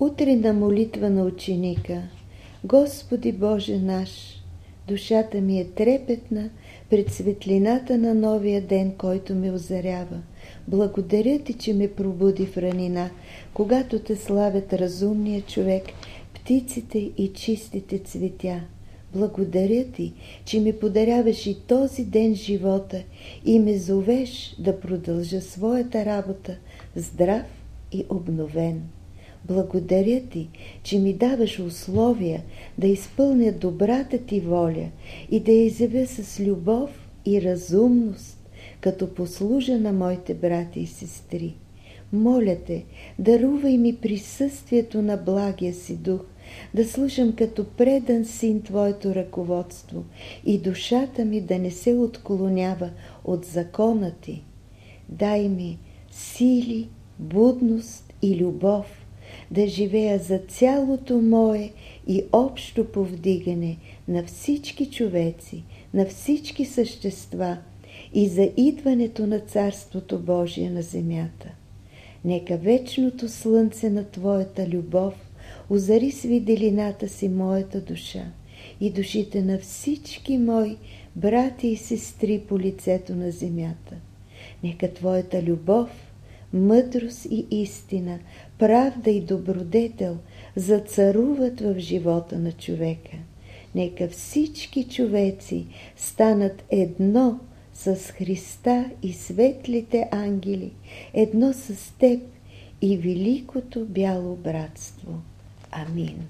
Утрина молитва на ученика Господи Боже наш, душата ми е трепетна пред светлината на новия ден, който ме озарява. Благодаря ти, че ме пробуди в ранина, когато те славят разумния човек, птиците и чистите цветя. Благодаря ти, че ми подаряваш и този ден живота и ме зовеш да продължа своята работа здрав и обновен. Благодаря ти, че ми даваш условия да изпълня добрата ти воля и да я изявя с любов и разумност, като послужа на моите брати и сестри. Моля те, дарувай ми присъствието на благия си дух, да слушам като предан син Твоето ръководство и душата ми да не се отклонява от закона Ти. Дай ми сили, будност и любов, да живея за цялото мое и общо повдигане на всички човеци, на всички същества и за идването на Царството Божие на земята. Нека вечното слънце на Твоята любов озари с виделината си моята душа и душите на всички мои брати и сестри по лицето на земята. Нека Твоята любов, мъдрост и истина, правда и добродетел зацаруват в живота на човека. Нека всички човеци станат едно с Христа и светлите ангели, едно с Теб и великото бяло братство. Амин.